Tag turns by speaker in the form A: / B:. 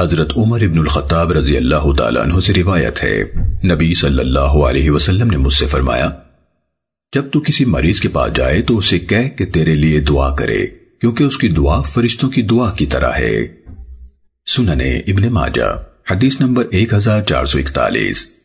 A: حضرت عمر ابن الخطاب رضی اللہ تعالیٰ عنہ سے روایت ہے۔ نبی صلی اللہ علیہ وسلم نے مجھ سے فرمایا، جب تو کسی مریض کے پاس جائے تو اسے کہہ کہ تیرے لیے دعا کرے، کیونکہ اس کی دعا فرشتوں کی دعا کی طرح ہے۔ سننے ابن ماجہ، حدیث نمبر ایک ہزار چار سو اکتالیس۔